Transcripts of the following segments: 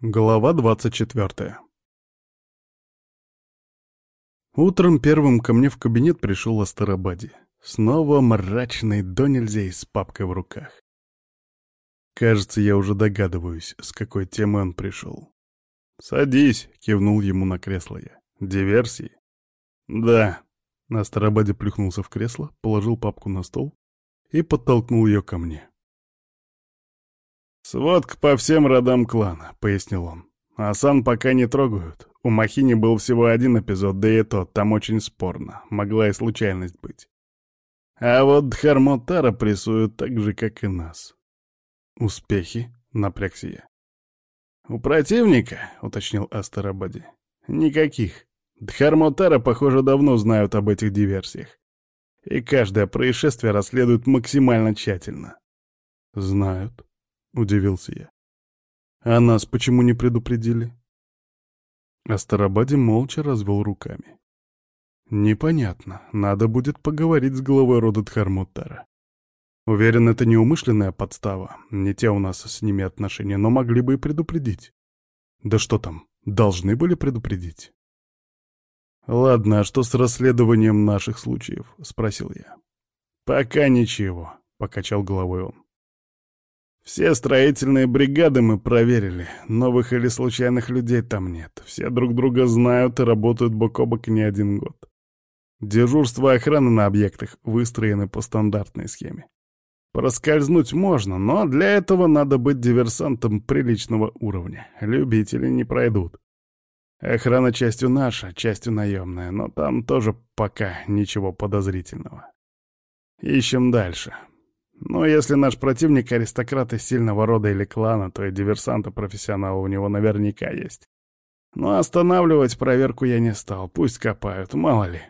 Глава 24 Утром первым ко мне в кабинет пришел Астарабади. Снова мрачный до нельзя и с папкой в руках. Кажется, я уже догадываюсь, с какой темы он пришел. «Садись», — кивнул ему на кресло я. «Диверсии?» «Да». Астарабаде плюхнулся в кресло, положил папку на стол и подтолкнул ее ко мне. «Сводка по всем родам клана», — пояснил он. «Асан пока не трогают. У Махини был всего один эпизод, да и тот, там очень спорно. Могла и случайность быть. А вот Дхармотара прессуют так же, как и нас». «Успехи?» — напрягся я. «У противника», — уточнил Астарабади, — «никаких. Дхармотара, похоже, давно знают об этих диверсиях. И каждое происшествие расследуют максимально тщательно». «Знают», — удивился я. «А нас почему не предупредили?» Астарабаде молча развел руками. «Непонятно. Надо будет поговорить с главой рода Дхармутара. Уверен, это неумышленная подстава. Не те у нас с ними отношения, но могли бы и предупредить. Да что там, должны были предупредить?» «Ладно, а что с расследованием наших случаев?» — спросил я. «Пока ничего», — покачал головой он. Все строительные бригады мы проверили. Новых или случайных людей там нет. Все друг друга знают и работают бок о бок не один год. Дежурство охраны на объектах выстроены по стандартной схеме. Проскользнуть можно, но для этого надо быть диверсантом приличного уровня. Любители не пройдут. Охрана частью наша, частью наемная, но там тоже пока ничего подозрительного. Ищем дальше. Но если наш противник аристократ из сильного рода или клана, то и диверсанты-профессионалы у него наверняка есть. Но останавливать проверку я не стал, пусть копают, мало ли.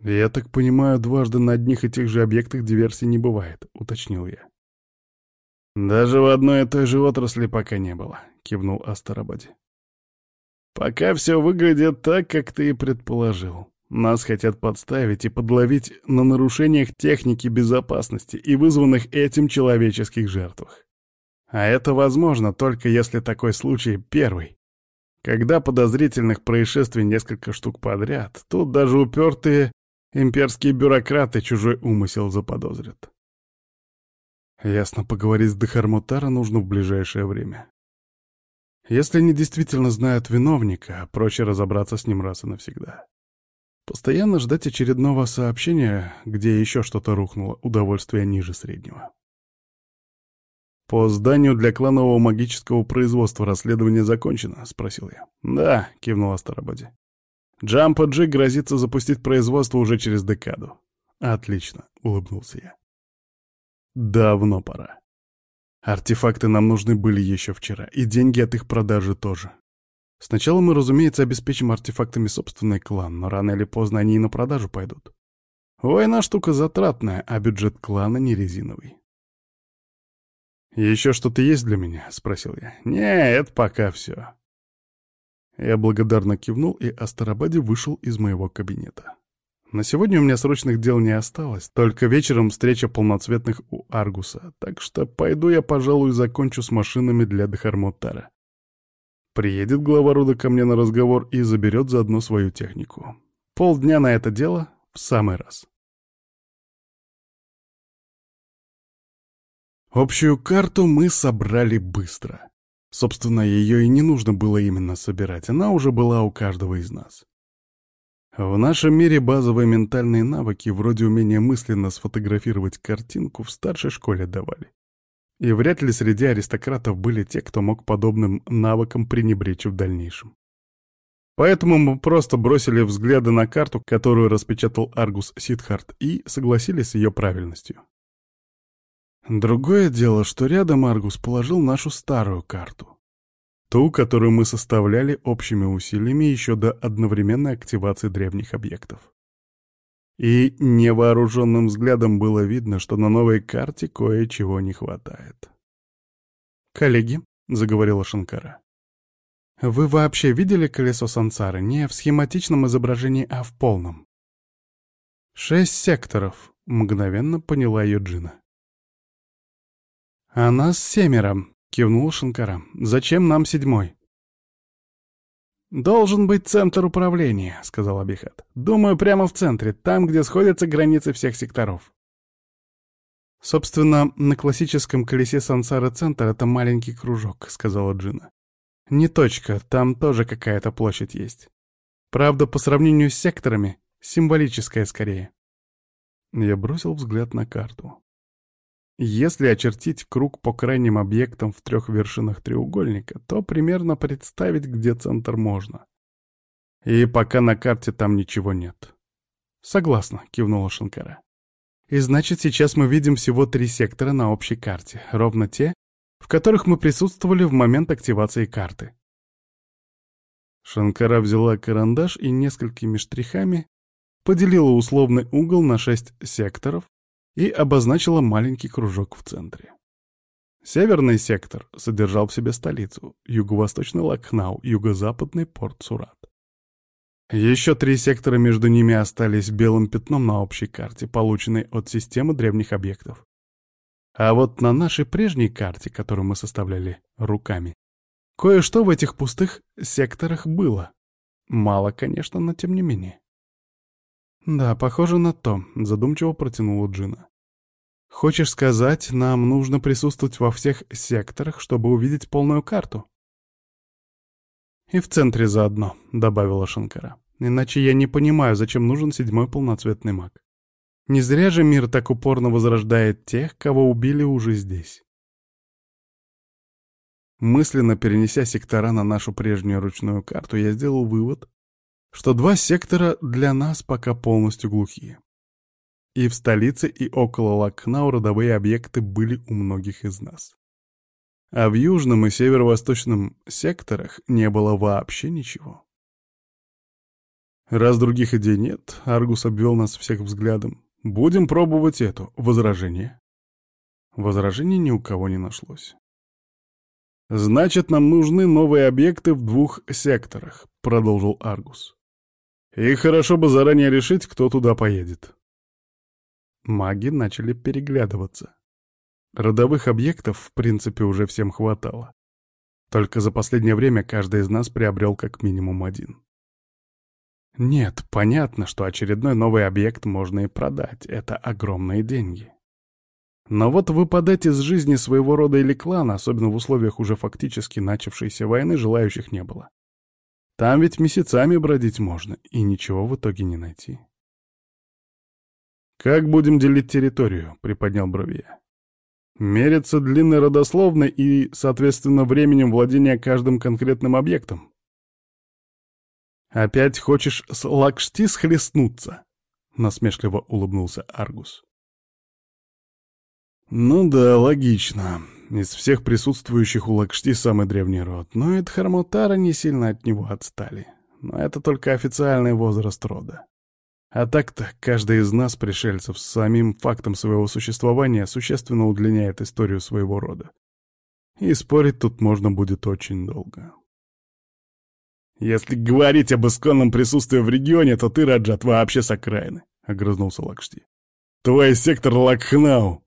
«Я так понимаю, дважды на одних и тех же объектах диверсий не бывает», — уточнил я. «Даже в одной и той же отрасли пока не было», — кивнул Астарабади. «Пока все выглядит так, как ты и предположил. Нас хотят подставить и подловить на нарушениях техники безопасности и вызванных этим человеческих жертвах. А это возможно только если такой случай первый. Когда подозрительных происшествий несколько штук подряд, тут даже упертые имперские бюрократы чужой умысел заподозрят. Ясно, поговорить с Дахармутара нужно в ближайшее время. Если они действительно знают виновника, проще разобраться с ним раз и навсегда. Постоянно ждать очередного сообщения, где еще что-то рухнуло, удовольствие ниже среднего. «По зданию для кланового магического производства расследование закончено?» — спросил я. «Да», — кивнул Астарабади. «Джампа Джи грозится запустить производство уже через декаду». «Отлично», — улыбнулся я. «Давно пора. Артефакты нам нужны были еще вчера, и деньги от их продажи тоже. Сначала мы, разумеется, обеспечим артефактами собственный клан, но рано или поздно они и на продажу пойдут. Война штука затратная, а бюджет клана не резиновый. «Еще что-то есть для меня?» — спросил я. «Не, это пока все». Я благодарно кивнул, и Астарабаде вышел из моего кабинета. На сегодня у меня срочных дел не осталось, только вечером встреча полноцветных у Аргуса, так что пойду я, пожалуй, закончу с машинами для Дхармотара. Приедет глава рода ко мне на разговор и заберет заодно свою технику. Полдня на это дело в самый раз. Общую карту мы собрали быстро. Собственно, ее и не нужно было именно собирать, она уже была у каждого из нас. В нашем мире базовые ментальные навыки, вроде умения мысленно сфотографировать картинку, в старшей школе давали. И вряд ли среди аристократов были те, кто мог подобным навыкам пренебречь в дальнейшем. Поэтому мы просто бросили взгляды на карту, которую распечатал Аргус Сидхарт, и согласились с ее правильностью. Другое дело, что рядом Аргус положил нашу старую карту. Ту, которую мы составляли общими усилиями еще до одновременной активации древних объектов. И невооруженным взглядом было видно, что на новой карте кое-чего не хватает. «Коллеги», — заговорила Шанкара, — «вы вообще видели колесо сансары не в схематичном изображении, а в полном?» «Шесть секторов», — мгновенно поняла ее Джина. «А нас семеро», кивнул Шанкара. «Зачем нам седьмой?» «Должен быть центр управления», — сказал Абихат. «Думаю, прямо в центре, там, где сходятся границы всех секторов». «Собственно, на классическом колесе сансары центр — это маленький кружок», — сказала Джина. «Не точка, там тоже какая-то площадь есть. Правда, по сравнению с секторами, символическая скорее». Я бросил взгляд на карту. Если очертить круг по крайним объектам в трех вершинах треугольника, то примерно представить, где центр можно. И пока на карте там ничего нет. «Согласна», — кивнула Шанкара. И значит, сейчас мы видим всего три сектора на общей карте, ровно те, в которых мы присутствовали в момент активации карты. Шанкара взяла карандаш и несколькими штрихами поделила условный угол на шесть секторов и обозначила маленький кружок в центре. Северный сектор содержал в себе столицу, юго-восточный Лакхнау, юго-западный порт Сурат. Еще три сектора между ними остались белым пятном на общей карте, полученной от системы древних объектов. А вот на нашей прежней карте, которую мы составляли руками, кое-что в этих пустых секторах было. Мало, конечно, но тем не менее. «Да, похоже на то», — задумчиво протянула Джина. «Хочешь сказать, нам нужно присутствовать во всех секторах, чтобы увидеть полную карту?» «И в центре заодно», — добавила Шанкара. «Иначе я не понимаю, зачем нужен седьмой полноцветный маг. Не зря же мир так упорно возрождает тех, кого убили уже здесь». Мысленно перенеся сектора на нашу прежнюю ручную карту, я сделал вывод, что два сектора для нас пока полностью глухие. И в столице, и около Лакнау родовые объекты были у многих из нас. А в южном и северо-восточном секторах не было вообще ничего. Раз других идей нет, Аргус обвел нас всех взглядом. Будем пробовать эту. Возражение. Возражений ни у кого не нашлось. «Значит, нам нужны новые объекты в двух секторах», — продолжил Аргус. «И хорошо бы заранее решить, кто туда поедет». Маги начали переглядываться. Родовых объектов, в принципе, уже всем хватало. Только за последнее время каждый из нас приобрел как минимум один. Нет, понятно, что очередной новый объект можно и продать. Это огромные деньги. Но вот выпадать из жизни своего рода или клана, особенно в условиях уже фактически начавшейся войны, желающих не было. Там ведь месяцами бродить можно, и ничего в итоге не найти. «Как будем делить территорию?» — приподнял брови Мерится длинной родословной и, соответственно, временем владения каждым конкретным объектом. «Опять хочешь с Лакшти схлестнуться?» — насмешливо улыбнулся Аргус. «Ну да, логично. Из всех присутствующих у Лакшти самый древний род, но и Дхармутара не сильно от него отстали. Но это только официальный возраст рода. А так-то каждый из нас, пришельцев, с самим фактом своего существования существенно удлиняет историю своего рода. И спорить тут можно будет очень долго. «Если говорить об исконном присутствии в регионе, то ты, Раджат, вообще с окраины», — огрызнулся Лакшти. «Твой сектор Лакхнау».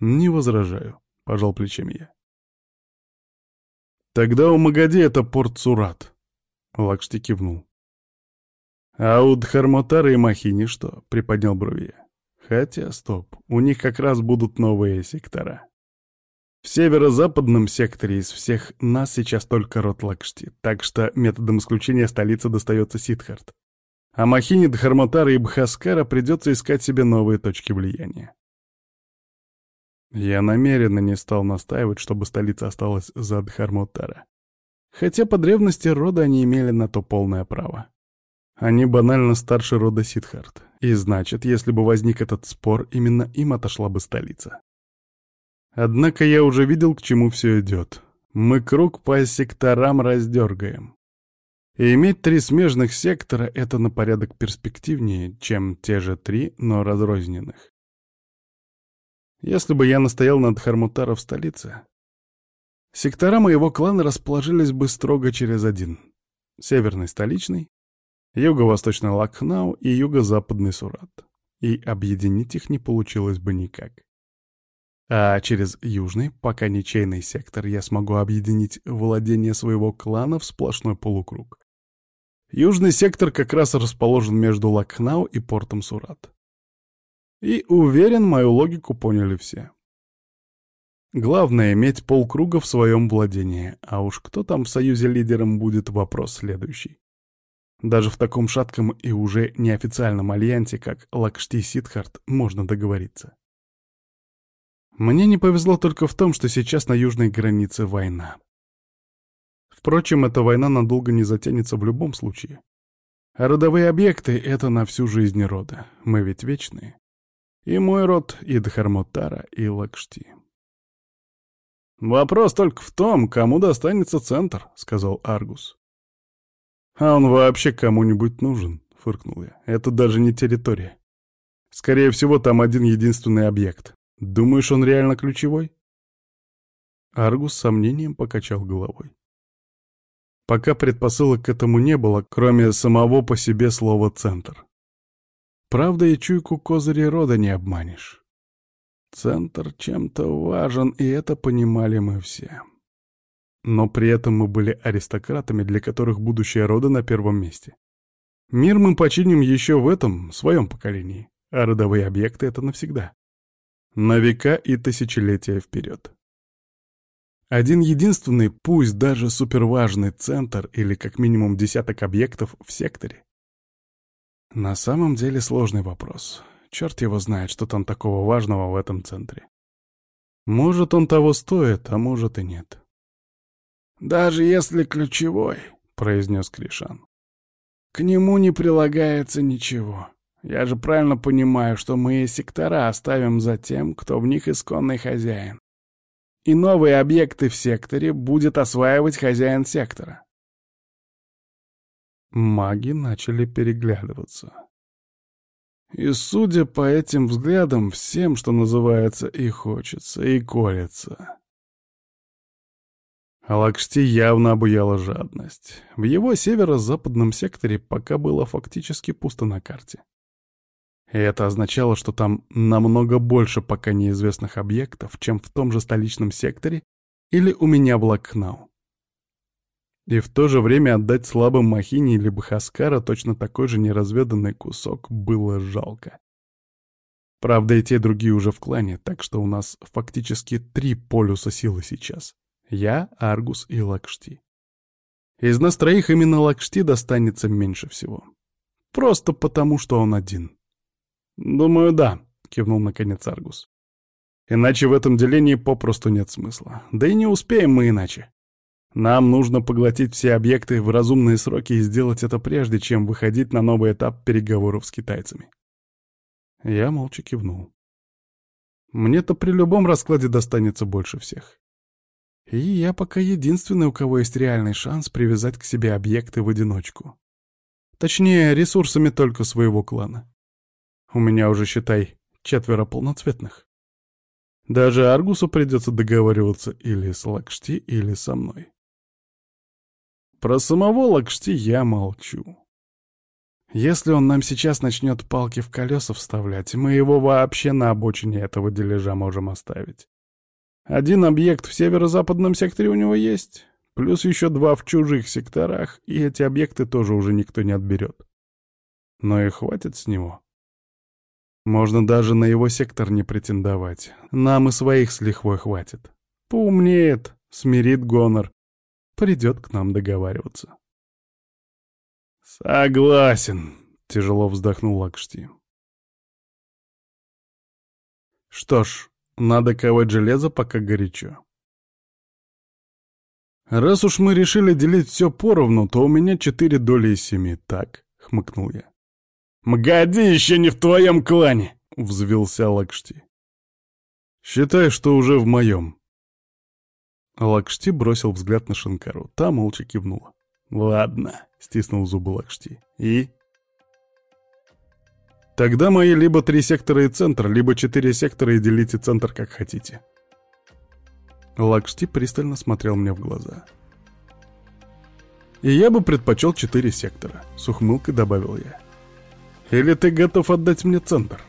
«Не возражаю», — пожал плечами я. «Тогда у Магади это порт Сурат», — Лакшти кивнул. «А у Дхармотара и Махини что?» — приподнял брови. «Хотя, стоп, у них как раз будут новые сектора. В северо-западном секторе из всех нас сейчас только род Лакшти, так что методом исключения столица достается Сидхарт. А Махини, Дхармотара и Бхаскара придется искать себе новые точки влияния. Я намеренно не стал настаивать, чтобы столица осталась за Дхармотара. Хотя по древности рода они имели на то полное право. Они банально старше рода Сидхарт. И значит, если бы возник этот спор, именно им отошла бы столица. Однако я уже видел, к чему все идет. Мы круг по секторам раздергаем. И иметь три смежных сектора — это на порядок перспективнее, чем те же три, но разрозненных. Если бы я настоял над Хармутара в столице, сектора моего клана расположились бы строго через один. Северный — столичный, юго-восточный Лакхнау и юго-западный Сурат. И объединить их не получилось бы никак. А через южный, пока ничейный сектор, я смогу объединить владение своего клана в сплошной полукруг. Южный сектор как раз расположен между Лакхнау и портом Сурат. И уверен, мою логику поняли все. Главное — иметь полкруга в своем владении, а уж кто там в союзе лидером будет — вопрос следующий. Даже в таком шатком и уже неофициальном альянсе, как Лакшти Сидхарт, можно договориться. Мне не повезло только в том, что сейчас на южной границе война. Впрочем, эта война надолго не затянется в любом случае. Родовые объекты — это на всю жизнь рода. Мы ведь вечные. И мой род, и Дхармотара, и Лакшти. «Вопрос только в том, кому достанется центр», — сказал Аргус. «А он вообще кому-нибудь нужен?» — фыркнул я. «Это даже не территория. Скорее всего, там один единственный объект. Думаешь, он реально ключевой?» Аргус с сомнением покачал головой. Пока предпосылок к этому не было, кроме самого по себе слова «центр». Правда, и чуйку козырей рода не обманешь. Центр чем-то важен, и это понимали мы все. Но при этом мы были аристократами, для которых будущее рода на первом месте. Мир мы починим еще в этом, своем поколении, а родовые объекты — это навсегда. На века и тысячелетия вперед. Один единственный, пусть даже суперважный центр или как минимум десяток объектов в секторе. На самом деле сложный вопрос. Черт его знает, что там такого важного в этом центре. Может, он того стоит, а может и нет. «Даже если ключевой», — произнес Кришан, — «к нему не прилагается ничего. Я же правильно понимаю, что мы сектора оставим за тем, кто в них исконный хозяин. И новые объекты в секторе будет осваивать хозяин сектора». Маги начали переглядываться. И судя по этим взглядам, всем, что называется, и хочется, и колется. Алакшти явно обуяла жадность. В его северо-западном секторе пока было фактически пусто на карте. И это означало, что там намного больше пока неизвестных объектов, чем в том же столичном секторе или у меня в Лакхнау. И в то же время отдать слабым Махине или Бахаскара точно такой же неразведанный кусок было жалко. Правда, и те другие уже в клане, так что у нас фактически три полюса силы сейчас. Я, Аргус и Лакшти. Из нас троих именно Лакшти достанется меньше всего. Просто потому, что он один. «Думаю, да», — кивнул наконец Аргус. «Иначе в этом делении попросту нет смысла. Да и не успеем мы иначе. Нам нужно поглотить все объекты в разумные сроки и сделать это прежде, чем выходить на новый этап переговоров с китайцами. Я молча кивнул. Мне-то при любом раскладе достанется больше всех. И я пока единственный, у кого есть реальный шанс привязать к себе объекты в одиночку. Точнее, ресурсами только своего клана. У меня уже, считай, четверо полноцветных. Даже Аргусу придется договариваться или с Лакшти, или со мной. Про самого Лакшти я молчу. Если он нам сейчас начнет палки в колеса вставлять, мы его вообще на обочине этого дележа можем оставить. Один объект в северо-западном секторе у него есть, плюс еще два в чужих секторах, и эти объекты тоже уже никто не отберет. Но и хватит с него. Можно даже на его сектор не претендовать. Нам и своих с лихвой хватит. Поумнеет, смирит гонор, придет к нам договариваться. «Согласен», — тяжело вздохнул Лакшти. «Что ж, надо ковать железо, пока горячо. Раз уж мы решили делить все поровну, то у меня четыре доли из семи, так?» — хмыкнул я. «Мгади еще не в твоем клане!» — взвился Лакшти. «Считай, что уже в моем», Лакшти бросил взгляд на Шинкару. Та молча кивнула. «Ладно», — стиснул зубы Лакшти. «И?» «Тогда мои либо три сектора и центр, либо четыре сектора и делите центр как хотите». Лакшти пристально смотрел мне в глаза. «И я бы предпочел четыре сектора», — с ухмылкой добавил я. «Или ты готов отдать мне центр?»